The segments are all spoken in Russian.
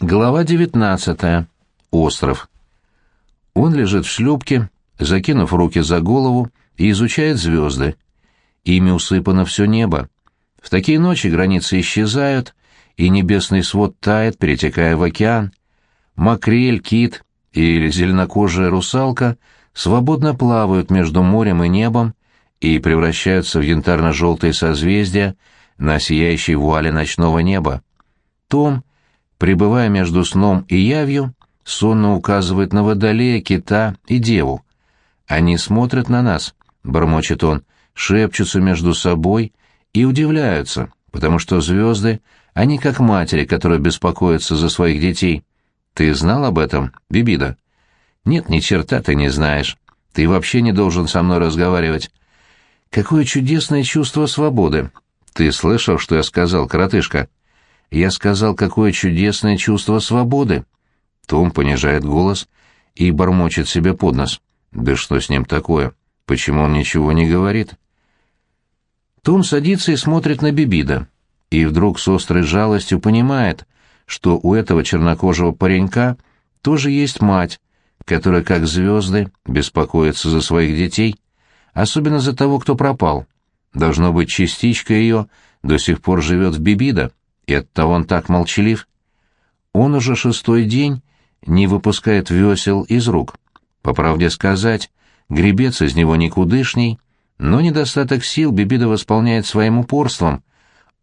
Глава 19. Остров. Он лежит в шлюпке, закинув руки за голову, и изучает звезды. Ими усыпано все небо. В такие ночи границы исчезают, и небесный свод тает, перетекая в океан. Макрель, кит или зеленокожая русалка свободно плавают между морем и небом и превращаются в янтарно-желтые созвездия на сияющей вуале ночного неба. Том пребывая между сном и явью, сонно указывает на водолея, кита и деву. Они смотрят на нас, бормочет он, шепчутся между собой и удивляются, потому что звезды, они как матери, которые беспокоятся за своих детей. Ты знал об этом, Бибида? Нет, ни черта ты не знаешь. Ты вообще не должен со мной разговаривать. Какое чудесное чувство свободы. Ты слышал, что я сказал, коротышка? Я сказал, какое чудесное чувство свободы. Том понижает голос и бормочет себе под нос. Да что с ним такое? Почему он ничего не говорит? Том садится и смотрит на Бибида, и вдруг с острой жалостью понимает, что у этого чернокожего паренька тоже есть мать, которая, как звезды, беспокоится за своих детей, особенно за того, кто пропал. Должно быть, частичка ее до сих пор живет в Бибида и оттого он так молчалив. Он уже шестой день не выпускает весел из рук. По правде сказать, гребец из него никудышний, но недостаток сил Бибида восполняет своим упорством.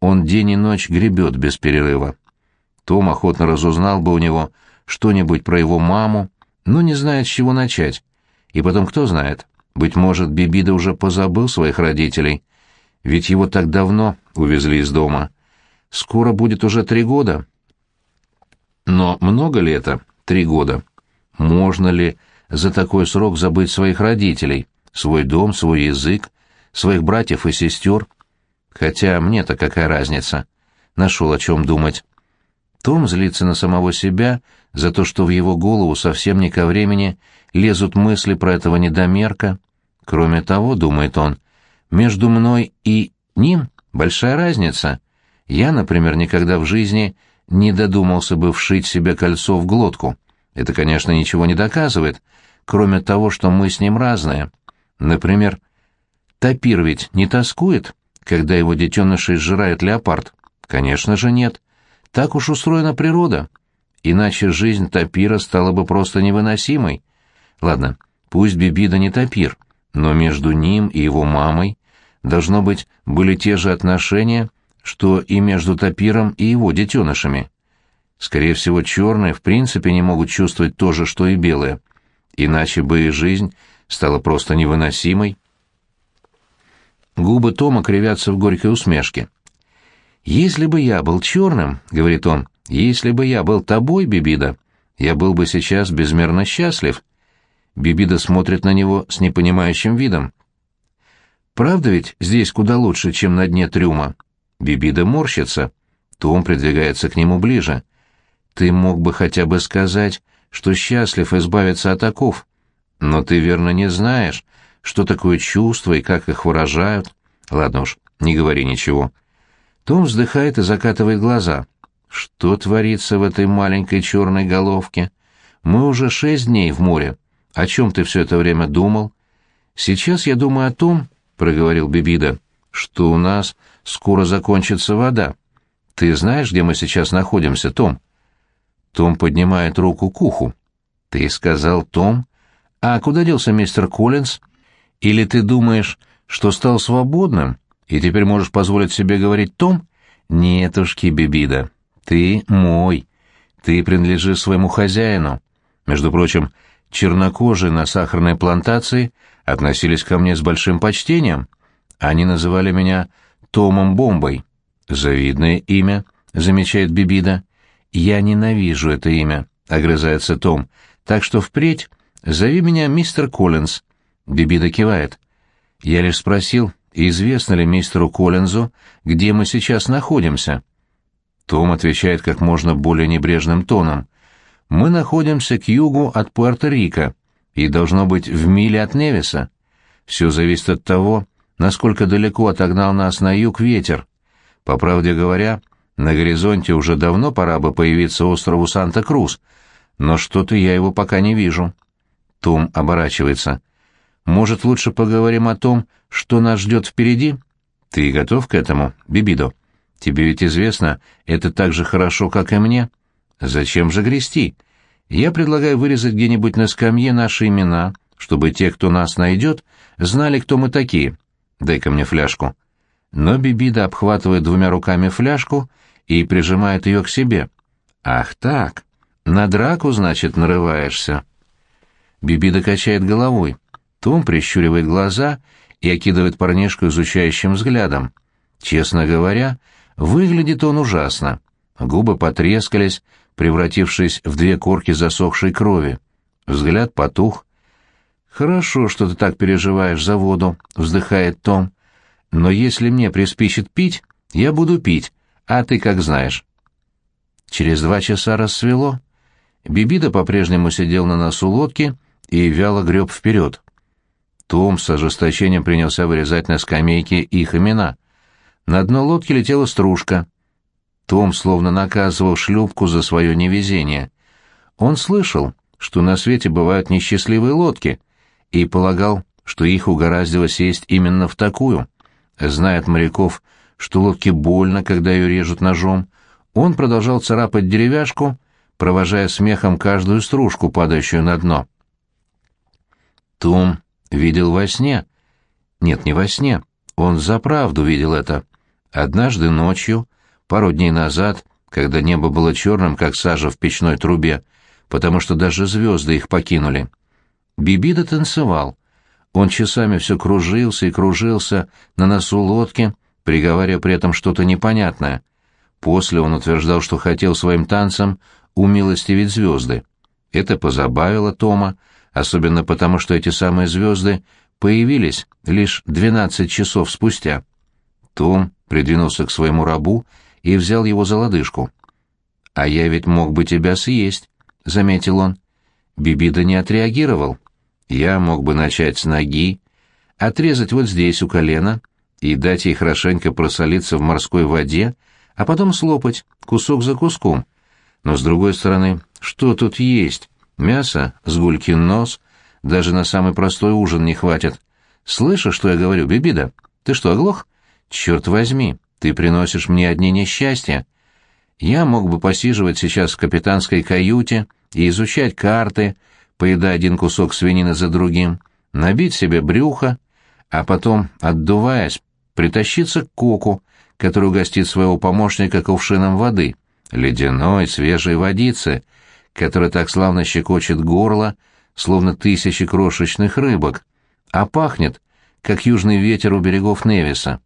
Он день и ночь гребет без перерыва. Том охотно разузнал бы у него что-нибудь про его маму, но не знает, с чего начать. И потом, кто знает, быть может, Бибида уже позабыл своих родителей, ведь его так давно увезли из дома. Скоро будет уже три года. Но много ли это три года? Можно ли за такой срок забыть своих родителей, свой дом, свой язык, своих братьев и сестер? Хотя мне-то какая разница? Нашел о чем думать. Том злится на самого себя за то, что в его голову совсем не ко времени лезут мысли про этого недомерка. Кроме того, думает он, между мной и ним большая разница. Я, например, никогда в жизни не додумался бы вшить себе кольцо в глотку. Это, конечно, ничего не доказывает, кроме того, что мы с ним разные. Например, тапир ведь не тоскует, когда его детенышей сжирает леопард? Конечно же нет. Так уж устроена природа. Иначе жизнь тапира стала бы просто невыносимой. Ладно, пусть Бибида не тапир, но между ним и его мамой, должно быть, были те же отношения, что и между тапиром и его детенышами. Скорее всего, черные в принципе не могут чувствовать то же, что и белые, иначе бы и жизнь стала просто невыносимой. Губы Тома кривятся в горькой усмешке. «Если бы я был черным, — говорит он, — если бы я был тобой, Бибида, я был бы сейчас безмерно счастлив». Бибида смотрит на него с непонимающим видом. «Правда ведь здесь куда лучше, чем на дне трюма?» Бибида морщится. Том придвигается к нему ближе. «Ты мог бы хотя бы сказать, что счастлив избавиться от оков. Но ты верно не знаешь, что такое чувство и как их выражают. Ладно уж, не говори ничего». Том вздыхает и закатывает глаза. «Что творится в этой маленькой черной головке? Мы уже шесть дней в море. О чем ты все это время думал?» «Сейчас я думаю о том, — проговорил Бибида, — что у нас скоро закончится вода. Ты знаешь, где мы сейчас находимся, Том?» Том поднимает руку к уху. «Ты сказал, Том? А куда делся мистер Коллинз? Или ты думаешь, что стал свободным и теперь можешь позволить себе говорить Том? Нетушки, Бибида, ты мой. Ты принадлежишь своему хозяину. Между прочим, чернокожие на сахарной плантации относились ко мне с большим почтением. Они называли меня Томом Бомбой. Завидное имя, замечает Бибида. Я ненавижу это имя, огрызается Том. Так что впредь зови меня мистер Коллинз. Бибида кивает. Я лишь спросил, известно ли мистеру Коллинзу, где мы сейчас находимся. Том отвечает как можно более небрежным тоном. Мы находимся к югу от Пуэрто-Рико и должно быть в миле от Невиса. Все зависит от того, насколько далеко отогнал нас на юг ветер. По правде говоря, На горизонте уже давно пора бы появиться острову Санта-Крус, но что-то я его пока не вижу. Том оборачивается. Может, лучше поговорим о том, что нас ждет впереди? Ты готов к этому, Бибидо? Тебе ведь известно, это так же хорошо, как и мне. Зачем же грести? Я предлагаю вырезать где-нибудь на скамье наши имена, чтобы те, кто нас найдет, знали, кто мы такие. Дай-ка мне фляжку. Но Бибида обхватывает двумя руками фляжку и прижимает ее к себе. Ах так, на драку, значит, нарываешься. Бибида качает головой. Том прищуривает глаза и окидывает парнишку изучающим взглядом. Честно говоря, выглядит он ужасно. Губы потрескались, превратившись в две корки засохшей крови. Взгляд потух. «Хорошо, что ты так переживаешь за воду», — вздыхает Том. «Но если мне приспичит пить, я буду пить, а ты как знаешь». Через два часа рассвело. Бибида по-прежнему сидел на носу лодки и вяло греб вперед. Том с ожесточением принялся вырезать на скамейке их имена. На дно лодки летела стружка. Том словно наказывал шлюпку за свое невезение. Он слышал, что на свете бывают несчастливые лодки, и полагал, что их угораздило сесть именно в такую. Зная от моряков, что лодке больно, когда ее режут ножом, он продолжал царапать деревяшку, провожая смехом каждую стружку, падающую на дно. Том видел во сне. Нет, не во сне. Он за правду видел это. Однажды ночью, пару дней назад, когда небо было черным, как сажа в печной трубе, потому что даже звезды их покинули. Бибида танцевал. Он часами все кружился и кружился на носу лодки, приговаривая при этом что-то непонятное. После он утверждал, что хотел своим танцем умилостивить звезды. Это позабавило Тома, особенно потому, что эти самые звезды появились лишь двенадцать часов спустя. Том придвинулся к своему рабу и взял его за лодыжку. «А я ведь мог бы тебя съесть», — заметил он. Бибида не отреагировал. «Я мог бы начать с ноги, отрезать вот здесь у колена и дать ей хорошенько просолиться в морской воде, а потом слопать, кусок за куском. Но, с другой стороны, что тут есть? Мясо, сгулькин нос, даже на самый простой ужин не хватит. Слышишь, что я говорю, Бибида? Ты что, оглох? Черт возьми, ты приносишь мне одни несчастья. Я мог бы посиживать сейчас в капитанской каюте и изучать карты, поедая один кусок свинины за другим, набить себе брюхо, а потом, отдуваясь, притащиться к коку, который угостит своего помощника кувшином воды, ледяной, свежей водицы — который так славно щекочет горло, словно тысячи крошечных рыбок, а пахнет, как южный ветер у берегов Невиса.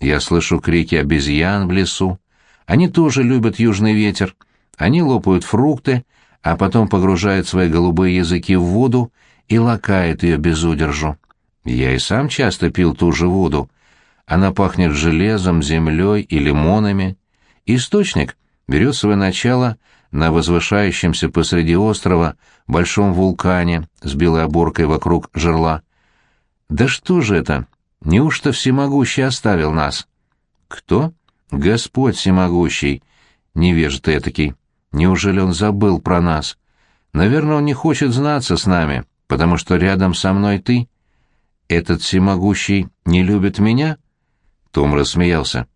Я слышу крики обезьян в лесу. Они тоже любят южный ветер. Они лопают фрукты, а потом погружают свои голубые языки в воду и лакают ее без удержу. Я и сам часто пил ту же воду. Она пахнет железом, землей и лимонами. Источник берет свое начало на возвышающемся посреди острова большом вулкане с белой оборкой вокруг жерла. Да что же это? Неужто всемогущий оставил нас? Кто? Господь всемогущий. Невежда этакий. Неужели он забыл про нас? Наверное, он не хочет знаться с нами, потому что рядом со мной ты. Этот всемогущий не любит меня? Том рассмеялся.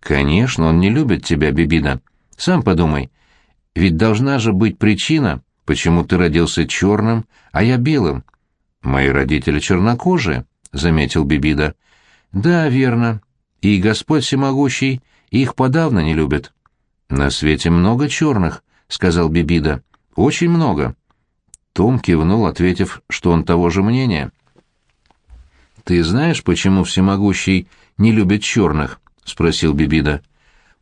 Конечно, он не любит тебя, Бибида. Сам подумай, ведь должна же быть причина, почему ты родился черным, а я белым. Мои родители чернокожие, — заметил Бибида. Да, верно. И Господь всемогущий их подавно не любит. На свете много черных, — сказал Бибида. Очень много. Том кивнул, ответив, что он того же мнения. «Ты знаешь, почему всемогущий не любит черных?» — спросил Бибида.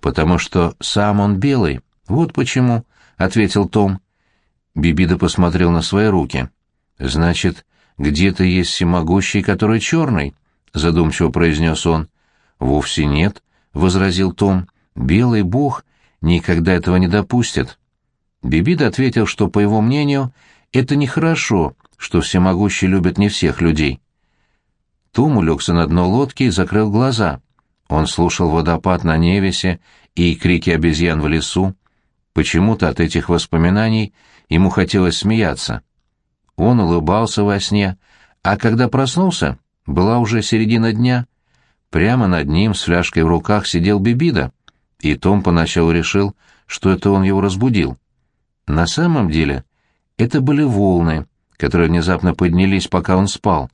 «Потому что сам он белый», «Вот почему», — ответил Том. Бибида посмотрел на свои руки. «Значит, где-то есть всемогущий, который черный», — задумчиво произнес он. «Вовсе нет», — возразил Том. «Белый бог никогда этого не допустит». Бибида ответил, что, по его мнению, это нехорошо, что всемогущий любит не всех людей. Том улегся на дно лодки и закрыл глаза. Он слушал водопад на Невесе и крики обезьян в лесу. Почему-то от этих воспоминаний ему хотелось смеяться. Он улыбался во сне, а когда проснулся, была уже середина дня. Прямо над ним с фляжкой в руках сидел Бибида, и Том поначалу решил, что это он его разбудил. На самом деле это были волны, которые внезапно поднялись, пока он спал.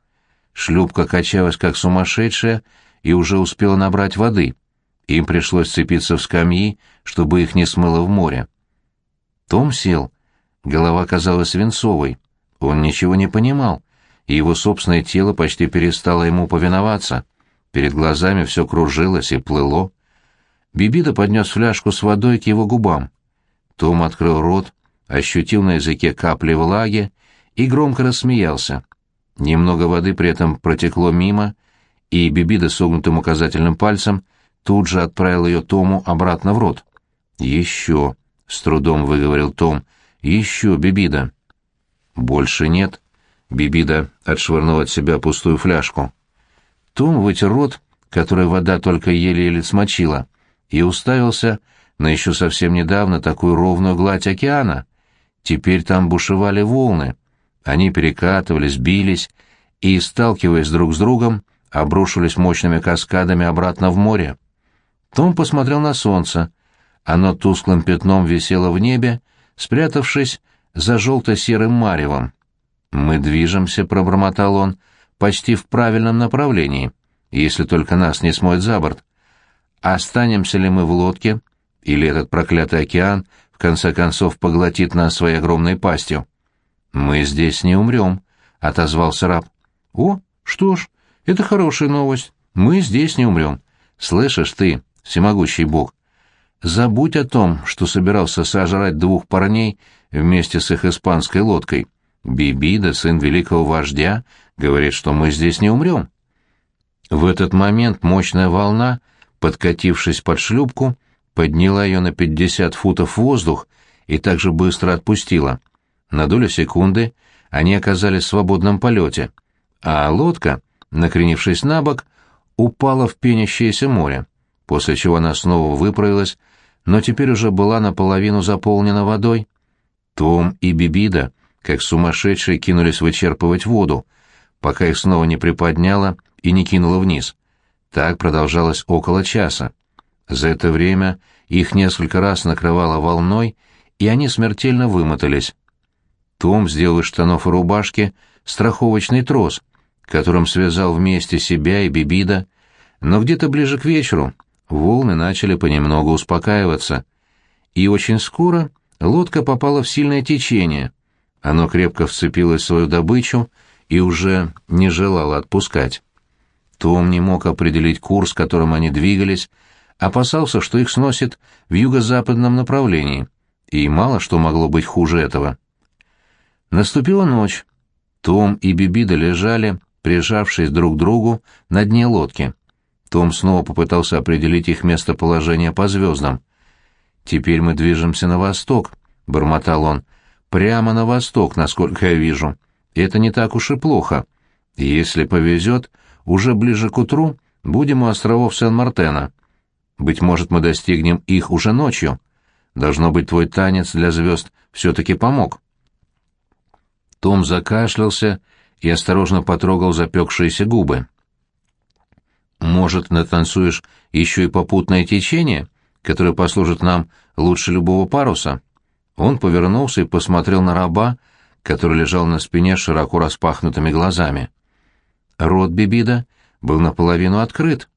Шлюпка качалась как сумасшедшая и уже успела набрать воды. Им пришлось цепиться в скамьи, чтобы их не смыло в море. Том сел. Голова казалась свинцовой. Он ничего не понимал, и его собственное тело почти перестало ему повиноваться. Перед глазами все кружилось и плыло. Бибида поднес фляжку с водой к его губам. Том открыл рот, ощутил на языке капли влаги и громко рассмеялся. Немного воды при этом протекло мимо, и Бибида согнутым указательным пальцем тут же отправил ее Тому обратно в рот. «Еще», — с трудом выговорил Том, — «еще, Бибида». «Больше нет». Бибида отшвырнул от себя пустую фляжку. Том вытер рот, который вода только еле-еле смочила, и уставился на еще совсем недавно такую ровную гладь океана. Теперь там бушевали волны. Они перекатывались, бились и, сталкиваясь друг с другом, обрушились мощными каскадами обратно в море. Том посмотрел на солнце. Оно тусклым пятном висело в небе, спрятавшись за желто-серым маревом. «Мы движемся», — пробормотал он, — «почти в правильном направлении, если только нас не смоет за борт. Останемся ли мы в лодке, или этот проклятый океан в конце концов поглотит нас своей огромной пастью?» «Мы здесь не умрем», — отозвался раб. «О, что ж, это хорошая новость. Мы здесь не умрем. Слышишь ты, всемогущий бог, забудь о том, что собирался сожрать двух парней вместе с их испанской лодкой. Бибида, сын великого вождя, говорит, что мы здесь не умрем». В этот момент мощная волна, подкатившись под шлюпку, подняла ее на пятьдесят футов в воздух и также быстро отпустила. На долю секунды они оказались в свободном полете, а лодка, накренившись на бок, упала в пенящееся море, после чего она снова выправилась, но теперь уже была наполовину заполнена водой. Том и Бибида, как сумасшедшие, кинулись вычерпывать воду, пока их снова не приподняло и не кинуло вниз. Так продолжалось около часа. За это время их несколько раз накрывало волной, и они смертельно вымотались. Том сделал из штанов и рубашки страховочный трос, которым связал вместе себя и Бибида, но где-то ближе к вечеру волны начали понемногу успокаиваться, и очень скоро лодка попала в сильное течение. Оно крепко вцепилось в свою добычу и уже не желало отпускать. Том не мог определить курс, которым они двигались, опасался, что их сносит в юго-западном направлении, и мало что могло быть хуже этого. Наступила ночь. Том и Бибида лежали, прижавшись друг к другу, на дне лодки. Том снова попытался определить их местоположение по звездам. «Теперь мы движемся на восток», — бормотал он. «Прямо на восток, насколько я вижу. Это не так уж и плохо. Если повезет, уже ближе к утру будем у островов Сен-Мартена. Быть может, мы достигнем их уже ночью. Должно быть, твой танец для звезд все-таки помог». Том закашлялся и осторожно потрогал запекшиеся губы. «Может, натанцуешь еще и попутное течение, которое послужит нам лучше любого паруса?» Он повернулся и посмотрел на раба, который лежал на спине широко распахнутыми глазами. Рот Бибида был наполовину открыт.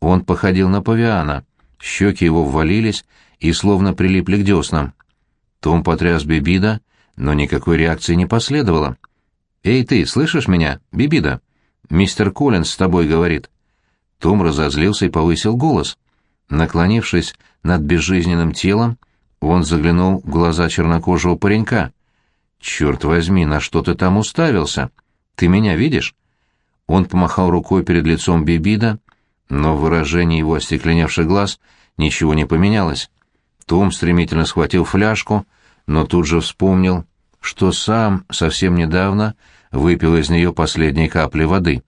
Он походил на павиана, щеки его ввалились и словно прилипли к деснам. Том потряс Бибида, но никакой реакции не последовало. «Эй ты, слышишь меня, Бибида? Мистер Коллинз с тобой говорит». Том разозлился и повысил голос. Наклонившись над безжизненным телом, он заглянул в глаза чернокожего паренька. «Черт возьми, на что ты там уставился? Ты меня видишь?» Он помахал рукой перед лицом Бибида, но в выражении его остекленевших глаз ничего не поменялось. Том стремительно схватил фляжку, но тут же вспомнил, что сам совсем недавно выпил из нее последние капли воды.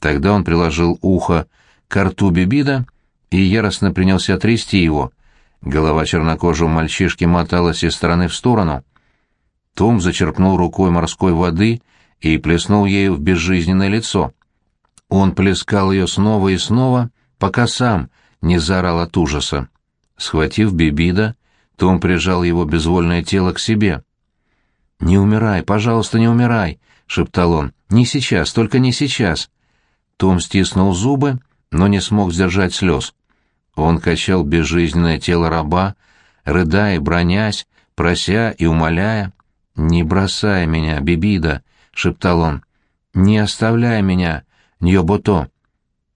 Тогда он приложил ухо к рту Бибида и яростно принялся трясти его, Голова чернокожего мальчишки моталась из стороны в сторону. Том зачерпнул рукой морской воды и плеснул ею в безжизненное лицо. Он плескал ее снова и снова, пока сам не заорал от ужаса. Схватив Бибида, том прижал его безвольное тело к себе. «Не умирай, пожалуйста, не умирай!» — шептал он. «Не сейчас, только не сейчас!» Том стиснул зубы, но не смог сдержать слез. Он качал безжизненное тело раба, рыдая, бронясь, прося и умоляя. «Не бросай меня, Бибида!» — шептал он. «Не оставляй меня, Ньобото!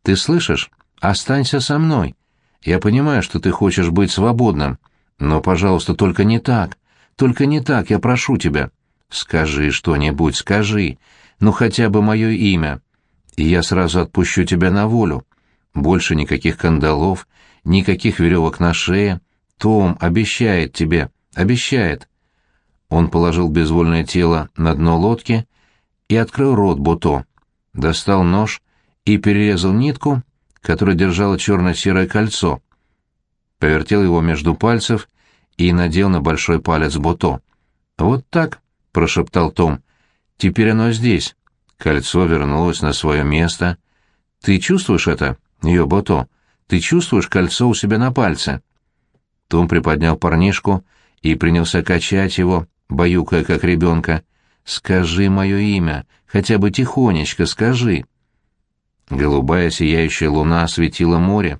Ты слышишь? Останься со мной. Я понимаю, что ты хочешь быть свободным, но, пожалуйста, только не так. Только не так, я прошу тебя. Скажи что-нибудь, скажи. Ну, хотя бы мое имя. И я сразу отпущу тебя на волю. Больше никаких кандалов, никаких веревок на шее. Том обещает тебе, обещает. Он положил безвольное тело на дно лодки и открыл рот Бото. Достал нож и перерезал нитку, которая держала черно-серое кольцо. Повертел его между пальцев и надел на большой палец Бото. «Вот так», — прошептал Том. «Теперь оно здесь». Кольцо вернулось на свое место. «Ты чувствуешь это, Йобото? Ты чувствуешь кольцо у себя на пальце?» Том приподнял парнишку и принялся качать его, баюкая как ребенка. «Скажи мое имя, хотя бы тихонечко скажи». Голубая сияющая луна осветила море.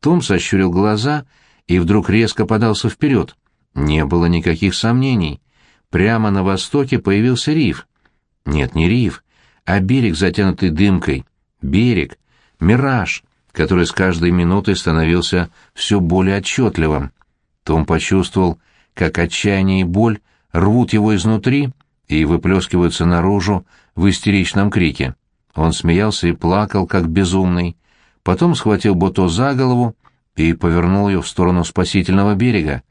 Том сощурил глаза и вдруг резко подался вперед. Не было никаких сомнений. Прямо на востоке появился риф. Нет, не риф, а берег, затянутый дымкой. Берег, мираж, который с каждой минутой становился все более отчетливым. Том почувствовал, как отчаяние и боль рвут его изнутри и выплескиваются наружу в истеричном крике. Он смеялся и плакал, как безумный. Потом схватил Бото за голову и повернул ее в сторону спасительного берега.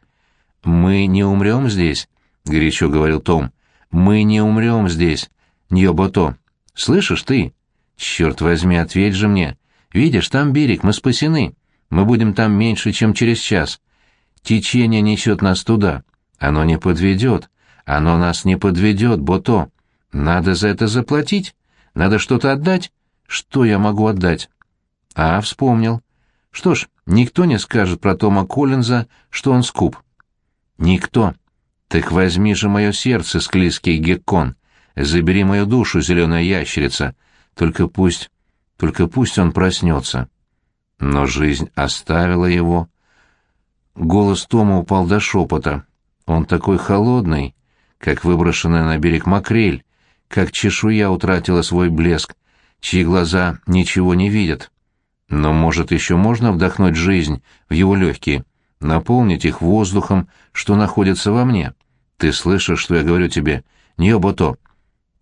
«Мы не умрем здесь», — горячо говорил Том. «Мы не умрем здесь, Ньо-Бото. Слышишь ты? Черт возьми, ответь же мне. Видишь, там берег, мы спасены. Мы будем там меньше, чем через час. Течение несет нас туда. Оно не подведет. Оно нас не подведет, Бото. Надо за это заплатить. Надо что-то отдать? Что я могу отдать? А, вспомнил. Что ж, никто не скажет про Тома Коллинза, что он скуп. Никто. Так возьми же мое сердце, склизкий геккон. Забери мою душу, зеленая ящерица. Только пусть... Только пусть он проснется. Но жизнь оставила его. Голос Тома упал до шепота. Он такой холодный, как выброшенная на берег макрель, как чешуя утратила свой блеск, чьи глаза ничего не видят. Но, может, еще можно вдохнуть жизнь в его легкие, наполнить их воздухом, что находится во мне. Ты слышишь, что я говорю тебе? Ньобото.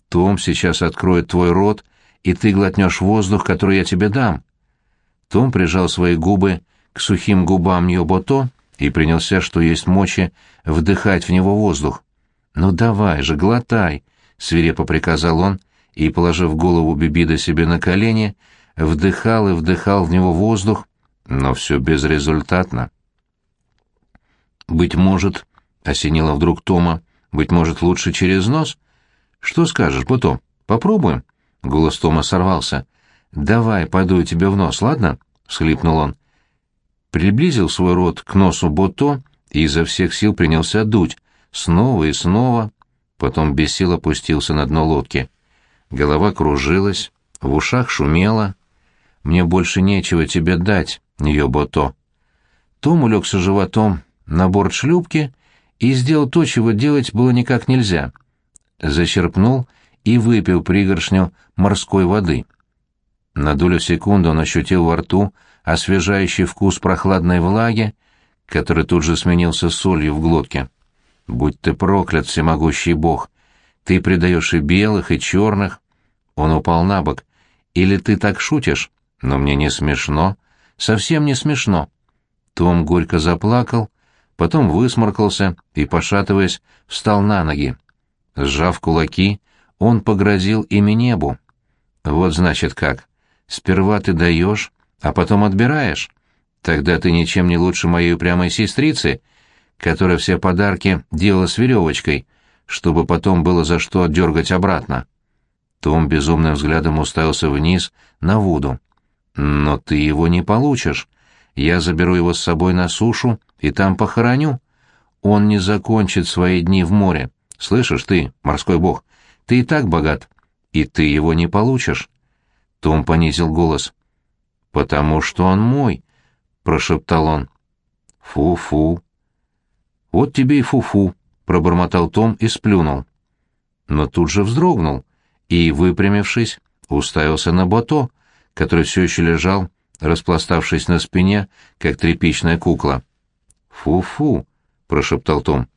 Том сейчас откроет твой рот, и ты глотнешь воздух, который я тебе дам. Том прижал свои губы к сухим губам Ньобото и принялся, что есть мочи, вдыхать в него воздух. «Ну давай же, глотай!» — свирепо приказал он, и, положив голову Бибида себе на колени, вдыхал и вдыхал в него воздух, но все безрезультатно. «Быть может...» — осенило вдруг Тома. «Быть может, лучше через нос?» «Что скажешь, Бото? Попробуем?» Голос Тома сорвался. «Давай, подую тебе в нос, ладно?» — всхлипнул он. Приблизил свой рот к носу Бото и изо всех сил принялся дуть, снова и снова, потом без сил опустился на дно лодки. Голова кружилась, в ушах шумело. «Мне больше нечего тебе дать, Ньобото». Том улегся животом на борт шлюпки и сделал то, чего делать было никак нельзя. Зачерпнул и выпил пригоршню морской воды. На долю секунды он ощутил во рту освежающий вкус прохладной влаги, который тут же сменился солью в глотке. Будь ты проклят, всемогущий бог! Ты предаешь и белых, и черных. Он упал на бок. Или ты так шутишь? Но мне не смешно. Совсем не смешно. Том горько заплакал, потом высморкался и, пошатываясь, встал на ноги. Сжав кулаки, он погрозил ими небу. Вот значит как. Сперва ты даешь, а потом отбираешь. Тогда ты ничем не лучше моей упрямой сестрицы, которая все подарки делала с веревочкой, чтобы потом было за что дергать обратно. Том безумным взглядом уставился вниз на Вуду. «Но ты его не получишь. Я заберу его с собой на сушу и там похороню. Он не закончит свои дни в море. Слышишь ты, морской бог, ты и так богат, и ты его не получишь». Том понизил голос. «Потому что он мой», — прошептал он. «Фу-фу». «Вот тебе и фу-фу», — пробормотал Том и сплюнул. Но тут же вздрогнул и, выпрямившись, уставился на Бото, который все еще лежал, распластавшись на спине, как тряпичная кукла. «Фу-фу», — прошептал Том.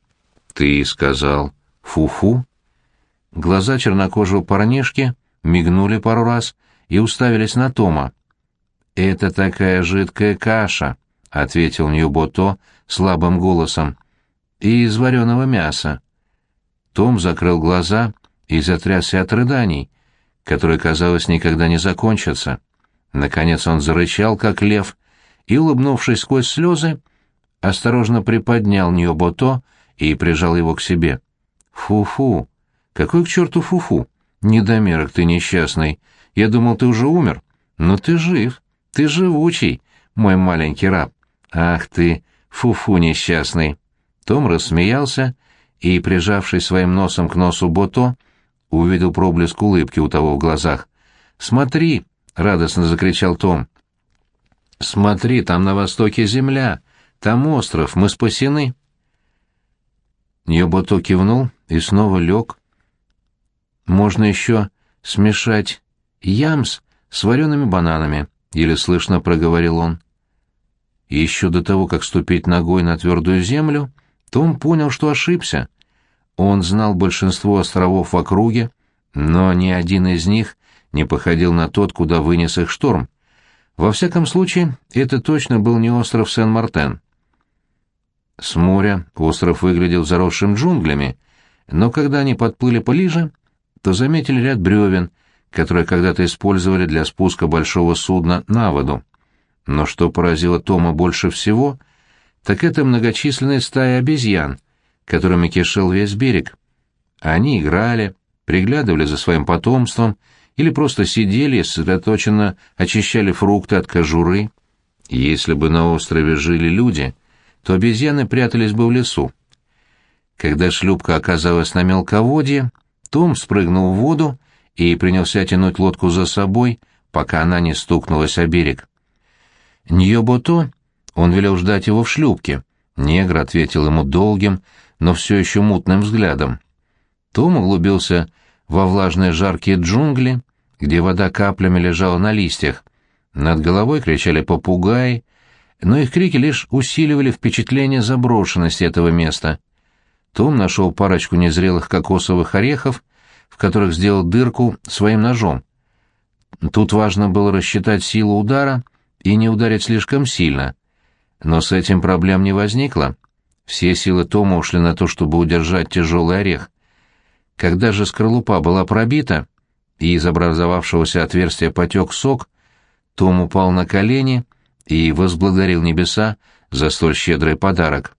«Ты сказал фу-фу?» Глаза чернокожего парнишки мигнули пару раз и уставились на Тома. «Это такая жидкая каша», — ответил Ньюбото слабым голосом и из вареного мяса. Том закрыл глаза и затрясся от рыданий, которые, казалось, никогда не закончатся. Наконец он зарычал, как лев, и, улыбнувшись сквозь слезы, осторожно приподнял Ньобото и прижал его к себе. «Фу-фу! Какой к черту фу-фу? Недомерок ты несчастный! Я думал, ты уже умер. Но ты жив, ты живучий, мой маленький раб! Ах ты, фу-фу несчастный!» Том рассмеялся и, прижавшись своим носом к носу Бото, увидел проблеск улыбки у того в глазах. «Смотри!» — радостно закричал Том. «Смотри, там на востоке земля, там остров, мы спасены!» Ньобото кивнул и снова лег. «Можно еще смешать ямс с вареными бананами», — еле слышно проговорил он. Еще до того, как ступить ногой на твердую землю, — том понял, что ошибся. Он знал большинство островов в округе, но ни один из них не походил на тот, куда вынес их шторм. Во всяком случае, это точно был не остров Сен-Мартен. С моря остров выглядел заросшим джунглями, но когда они подплыли ближе, то заметили ряд бревен, которые когда-то использовали для спуска большого судна на воду. Но что поразило Тома больше всего — так это многочисленная стая обезьян, которыми кишел весь берег. Они играли, приглядывали за своим потомством или просто сидели и сосредоточенно очищали фрукты от кожуры. Если бы на острове жили люди, то обезьяны прятались бы в лесу. Когда шлюпка оказалась на мелководье, том спрыгнул в воду и принялся тянуть лодку за собой, пока она не стукнулась о берег. Ньобото он велел ждать его в шлюпке. Негр ответил ему долгим, но все еще мутным взглядом. Том углубился во влажные жаркие джунгли, где вода каплями лежала на листьях. Над головой кричали попугаи, но их крики лишь усиливали впечатление заброшенности этого места. Том нашел парочку незрелых кокосовых орехов, в которых сделал дырку своим ножом. Тут важно было рассчитать силу удара и не ударить слишком сильно — но с этим проблем не возникло. Все силы Тома ушли на то, чтобы удержать тяжелый орех. Когда же скорлупа была пробита, и из образовавшегося отверстия потек сок, Том упал на колени и возблагодарил небеса за столь щедрый подарок.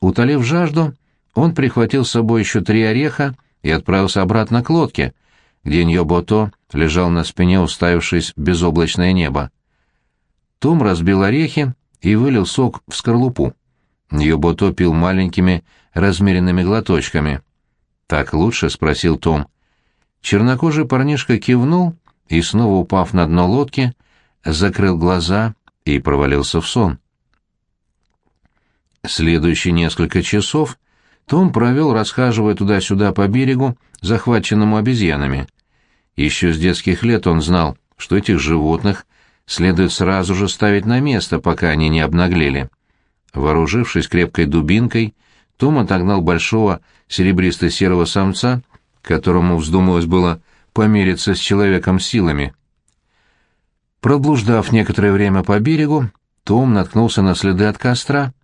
Утолив жажду, он прихватил с собой еще три ореха и отправился обратно к лодке, где Ньобото лежал на спине, уставившись в безоблачное небо. Том разбил орехи и вылил сок в скорлупу. Йобото пил маленькими, размеренными глоточками. «Так лучше?» — спросил Том. Чернокожий парнишка кивнул и, снова упав на дно лодки, закрыл глаза и провалился в сон. Следующие несколько часов том провел, расхаживая туда-сюда по берегу, захваченному обезьянами. Еще с детских лет он знал, что этих животных следует сразу же ставить на место, пока они не обнаглели. Вооружившись крепкой дубинкой, том отогнал большого серебристо-серого самца, которому вздумалось было помериться с человеком силами. Проблуждав некоторое время по берегу, том наткнулся на следы от костра.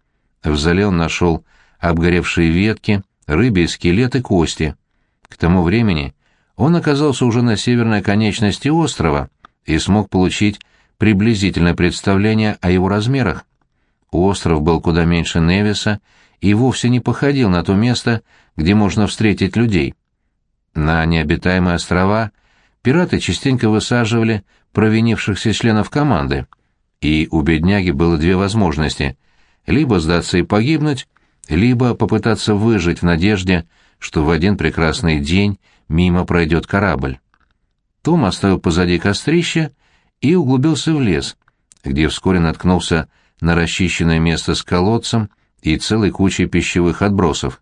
В зале он нашел обгоревшие ветки, рыбьи скелеты, кости. К тому времени он оказался уже на северной конечности острова и смог получить приблизительное представление о его размерах. Остров был куда меньше Невиса и вовсе не походил на то место, где можно встретить людей. На необитаемые острова пираты частенько высаживали провинившихся членов команды, и у бедняги было две возможности — либо сдаться и погибнуть, либо попытаться выжить в надежде, что в один прекрасный день мимо пройдет корабль. Том оставил позади кострище и углубился в лес, где вскоре наткнулся на расчищенное место с колодцем и целой кучей пищевых отбросов.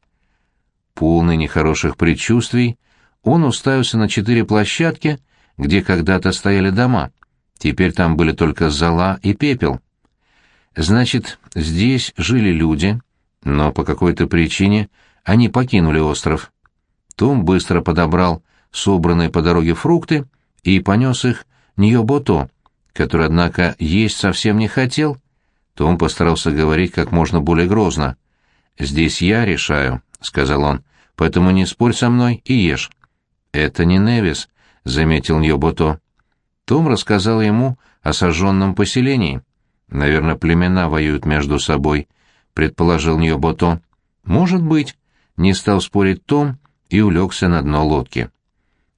Полный нехороших предчувствий, он уставился на четыре площадки, где когда-то стояли дома. Теперь там были только зола и пепел. Значит, здесь жили люди, но по какой-то причине они покинули остров. Том быстро подобрал собранные по дороге фрукты и понес их Ньобото, который, однако, есть совсем не хотел. Том постарался говорить как можно более грозно. «Здесь я решаю», — сказал он, — «поэтому не спорь со мной и ешь». «Это не Невис», — заметил Ньобото. Том рассказал ему о сожженном поселении. «Наверное, племена воюют между собой», — предположил Ньобото. «Может быть», — не стал спорить Том и улегся на дно лодки.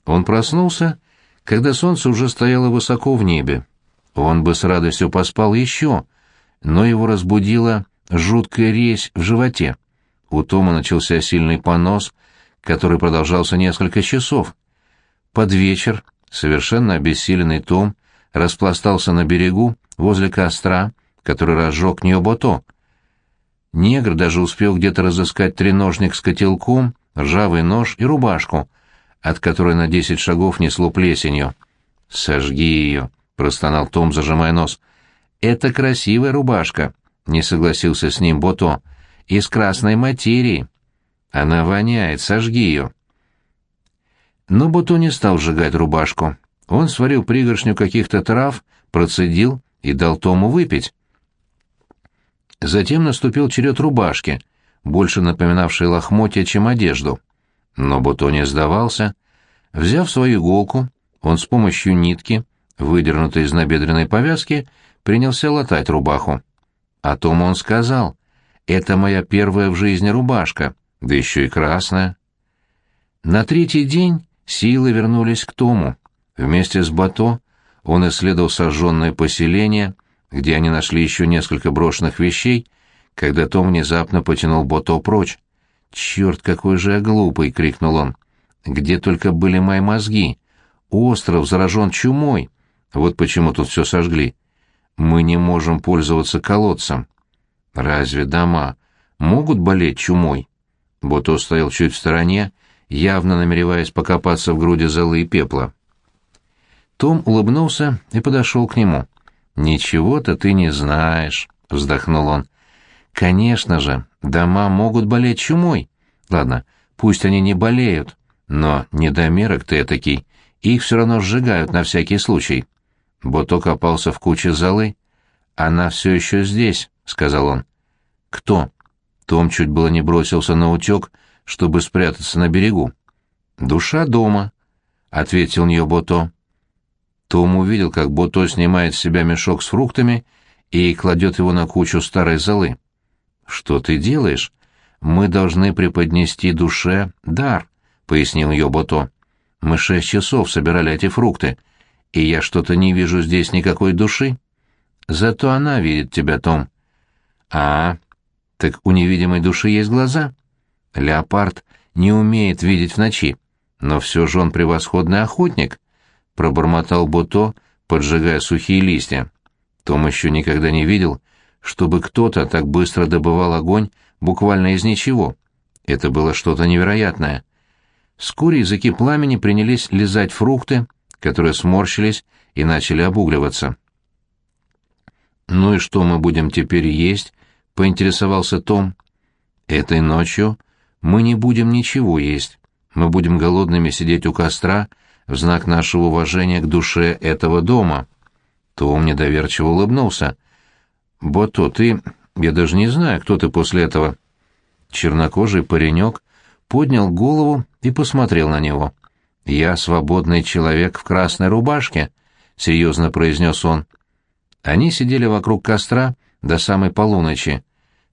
Он проснулся, когда солнце уже стояло высоко в небе. Он бы с радостью поспал еще, но его разбудила жуткая резь в животе. У Тома начался сильный понос, который продолжался несколько часов. Под вечер совершенно обессиленный Том распластался на берегу возле костра, который разжег Ньобото. Негр даже успел где-то разыскать треножник с котелком, ржавый нож и рубашку, от которой на десять шагов несло плесенью. «Сожги ее», — простонал Том, зажимая нос. «Это красивая рубашка», — не согласился с ним Бото. «Из красной материи. Она воняет, сожги ее». Но Бото не стал сжигать рубашку. Он сварил пригоршню каких-то трав, процедил и дал Тому выпить. Затем наступил черед рубашки, больше напоминавшей лохмотья, чем одежду. Но Буто не сдавался. Взяв свою иголку, он с помощью нитки, выдернутой из набедренной повязки, принялся латать рубаху. О том он сказал, «Это моя первая в жизни рубашка, да еще и красная». На третий день силы вернулись к Тому. Вместе с Бато он исследовал сожженное поселение, где они нашли еще несколько брошенных вещей, когда Том внезапно потянул Бото прочь. «Черт, какой же я глупый!» — крикнул он. «Где только были мои мозги? Остров заражен чумой. Вот почему тут все сожгли. Мы не можем пользоваться колодцем. Разве дома могут болеть чумой?» Бото стоял чуть в стороне, явно намереваясь покопаться в груди золы и пепла. Том улыбнулся и подошел к нему. «Ничего-то ты не знаешь», — вздохнул он. «Конечно же, дома могут болеть чумой. Ладно, пусть они не болеют, но недомерок ты этакий, их все равно сжигают на всякий случай». Бото копался в куче золы. «Она все еще здесь», — сказал он. «Кто?» Том чуть было не бросился на утек, чтобы спрятаться на берегу. «Душа дома», — ответил нее Бото. Том увидел, как Бото снимает с себя мешок с фруктами и кладет его на кучу старой золы. «Что ты делаешь? Мы должны преподнести душе дар», — пояснил Йобото. «Мы шесть часов собирали эти фрукты, и я что-то не вижу здесь никакой души. Зато она видит тебя, Том». «А, так у невидимой души есть глаза?» «Леопард не умеет видеть в ночи, но все же он превосходный охотник», — пробормотал Бото, поджигая сухие листья. Том еще никогда не видел, чтобы кто-то так быстро добывал огонь буквально из ничего. Это было что-то невероятное. Вскоре языки пламени принялись лизать фрукты, которые сморщились и начали обугливаться. «Ну и что мы будем теперь есть?» — поинтересовался Том. «Этой ночью мы не будем ничего есть. Мы будем голодными сидеть у костра в знак нашего уважения к душе этого дома». Том недоверчиво улыбнулся. «Бото, ты... Я даже не знаю, кто ты после этого». Чернокожий паренек поднял голову и посмотрел на него. «Я свободный человек в красной рубашке», — серьезно произнес он. Они сидели вокруг костра до самой полуночи.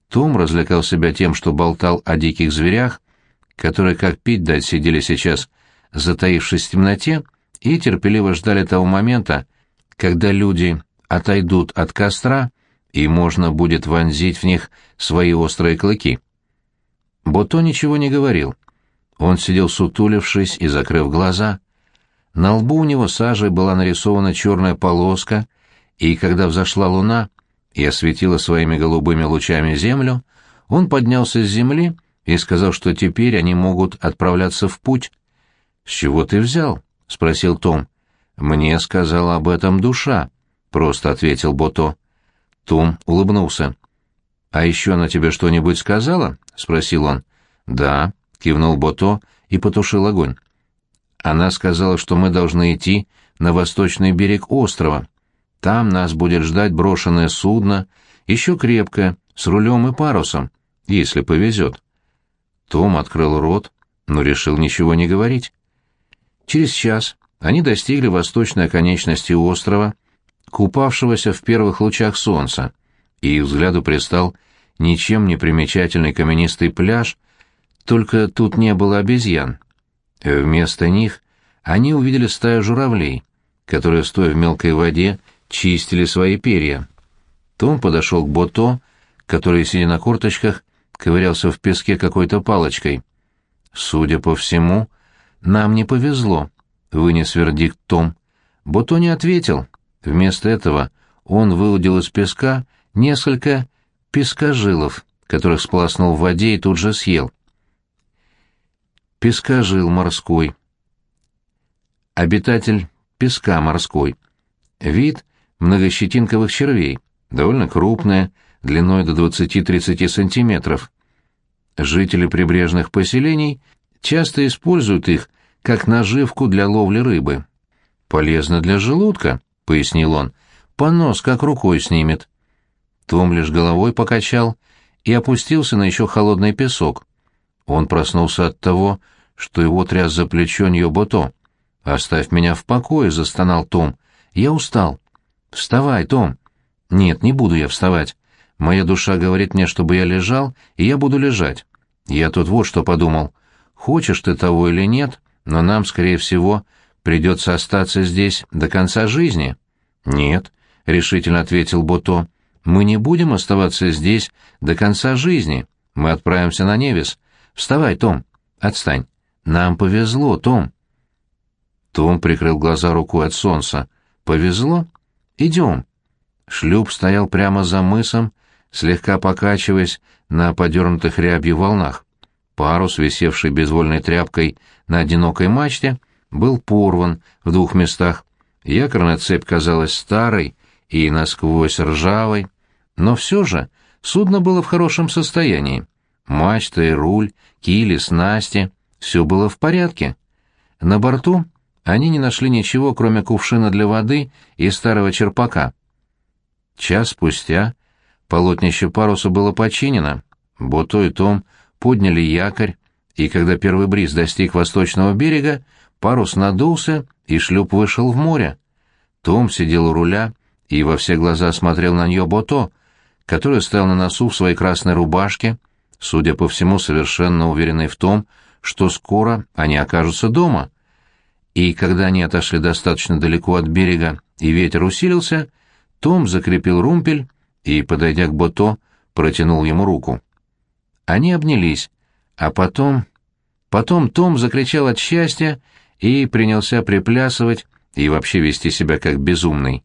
Том развлекал себя тем, что болтал о диких зверях, которые, как пить дать, сидели сейчас, затаившись в темноте, и терпеливо ждали того момента, когда люди отойдут от костра, и можно будет вонзить в них свои острые клыки. Бото ничего не говорил. Он сидел сутулившись и закрыв глаза. На лбу у него сажей была нарисована черная полоска, и когда взошла луна и осветила своими голубыми лучами землю, он поднялся с земли и сказал, что теперь они могут отправляться в путь. «С чего ты взял?» — спросил Том. «Мне сказала об этом душа», — просто ответил Бото. Том улыбнулся. «А еще она тебе что-нибудь сказала?» — спросил он. «Да», — кивнул Бото и потушил огонь. «Она сказала, что мы должны идти на восточный берег острова. Там нас будет ждать брошенное судно, еще крепкое, с рулем и парусом, если повезет». Том открыл рот, но решил ничего не говорить. Через час они достигли восточной оконечности острова, купавшегося в первых лучах солнца, и их взгляду пристал ничем не примечательный каменистый пляж, только тут не было обезьян. Вместо них они увидели стаю журавлей, которые, стоя в мелкой воде, чистили свои перья. Том подошел к Бото, который, сидя на корточках, ковырялся в песке какой-то палочкой. «Судя по всему, нам не повезло», — вынес вердикт Том. Бото не ответил. Вместо этого он выудил из песка несколько пескожилов, которых сполоснул в воде и тут же съел. Пескожил морской. Обитатель песка морской. Вид многощетинковых червей, довольно крупная, длиной до 20-30 сантиметров. Жители прибрежных поселений часто используют их как наживку для ловли рыбы. «Полезно для желудка», — пояснил он. «Понос как рукой снимет». Том лишь головой покачал и опустился на еще холодный песок. Он проснулся от того, что его тряс за плечо Ньобото. «Оставь меня в покое», — застонал Том. «Я устал». «Вставай, Том». «Нет, не буду я вставать. Моя душа говорит мне, чтобы я лежал, и я буду лежать. Я тут вот что подумал. Хочешь ты того или нет, но нам, скорее всего, придется остаться здесь до конца жизни». «Нет», — решительно ответил Бото. Мы не будем оставаться здесь до конца жизни. Мы отправимся на Невис. Вставай, Том. Отстань. Нам повезло, Том. Том прикрыл глаза рукой от солнца. Повезло? Идем. Шлюп стоял прямо за мысом, слегка покачиваясь на подернутых рябью волнах. Парус, висевший безвольной тряпкой на одинокой мачте, был порван в двух местах. Якорная цепь казалась старой и насквозь ржавой, но все же судно было в хорошем состоянии. Мачта и руль, кили, снасти — все было в порядке. На борту они не нашли ничего, кроме кувшина для воды и старого черпака. Час спустя полотнище паруса было починено, Бото и Том подняли якорь, и когда первый бриз достиг восточного берега, парус надулся, и шлюп вышел в море. Том сидел у руля и во все глаза смотрел на нее Бото, который стоял на носу в своей красной рубашке, судя по всему, совершенно уверенный в том, что скоро они окажутся дома. И когда они отошли достаточно далеко от берега и ветер усилился, том закрепил румпель и, подойдя к Бото, протянул ему руку. Они обнялись, а потом... Потом Том закричал от счастья и принялся приплясывать и вообще вести себя как безумный.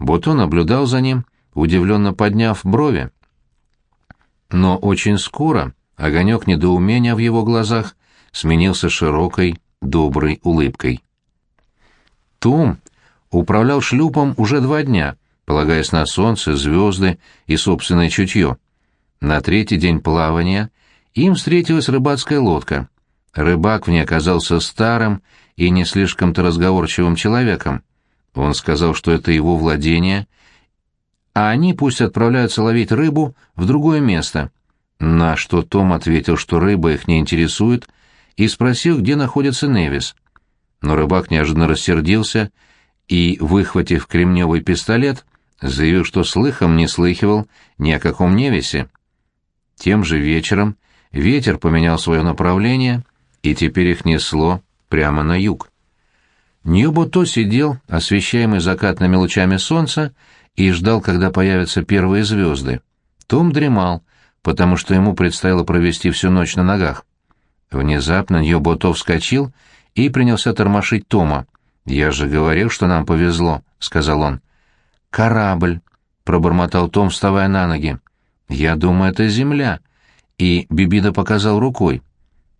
Бото наблюдал за ним, удивленно подняв брови. Но очень скоро огонек недоумения в его глазах сменился широкой, доброй улыбкой. Том управлял шлюпом уже два дня, полагаясь на солнце, звезды и собственное чутье. На третий день плавания им встретилась рыбацкая лодка. Рыбак в ней оказался старым и не слишком-то разговорчивым человеком. Он сказал, что это его владение — а они пусть отправляются ловить рыбу в другое место. На что Том ответил, что рыба их не интересует, и спросил, где находится Невис. Но рыбак неожиданно рассердился и, выхватив кремневый пистолет, заявил, что слыхом не слыхивал ни о каком невесе. Тем же вечером ветер поменял свое направление, и теперь их несло прямо на юг. Ньюбото сидел, освещаемый закатными лучами солнца, и ждал, когда появятся первые звезды. Том дремал, потому что ему предстояло провести всю ночь на ногах. Внезапно Ньюбото вскочил и принялся тормошить Тома. «Я же говорил, что нам повезло», — сказал он. «Корабль», — пробормотал Том, вставая на ноги. «Я думаю, это земля». И Бибида показал рукой.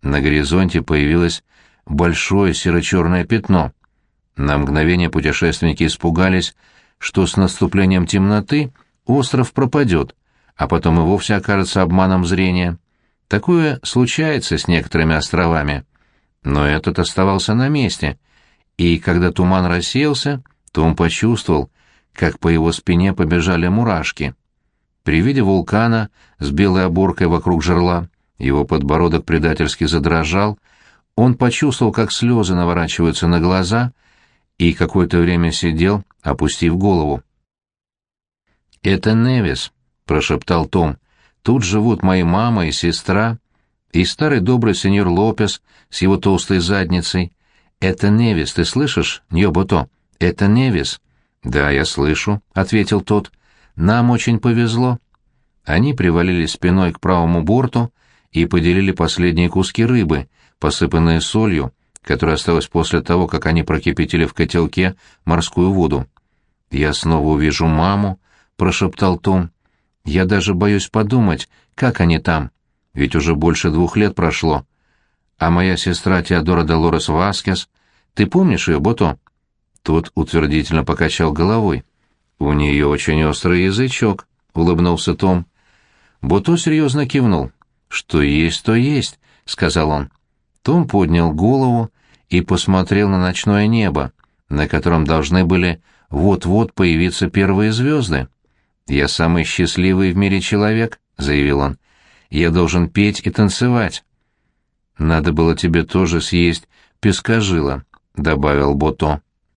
На горизонте появилось большое серо-черное пятно. На мгновение путешественники испугались, что с наступлением темноты остров пропадет, а потом и вовсе окажется обманом зрения. Такое случается с некоторыми островами. Но этот оставался на месте, и когда туман рассеялся, то он почувствовал, как по его спине побежали мурашки. При виде вулкана с белой оборкой вокруг жерла его подбородок предательски задрожал, он почувствовал, как слезы наворачиваются на глаза, и какое-то время сидел, опустив голову. «Это Невис», — прошептал Том. «Тут живут мои мама и сестра, и старый добрый сеньор Лопес с его толстой задницей. Это Невис, ты слышишь, Ньобото? Это Невис». «Да, я слышу», — ответил тот. «Нам очень повезло». Они привалились спиной к правому борту и поделили последние куски рыбы, посыпанные солью, которая осталась после того, как они прокипятили в котелке морскую воду. «Я снова увижу маму», — прошептал Том. «Я даже боюсь подумать, как они там, ведь уже больше двух лет прошло. А моя сестра Теодора Долорес Васкес, ты помнишь ее, Бото?» Тот утвердительно покачал головой. «У нее очень острый язычок», — улыбнулся Том. Бото серьезно кивнул. «Что есть, то есть», — сказал он. Том поднял голову и посмотрел на ночное небо, на котором должны были вот-вот появиться первые звезды. «Я самый счастливый в мире человек», — заявил он. «Я должен петь и танцевать». «Надо было тебе тоже съесть пескожила», — добавил Бото.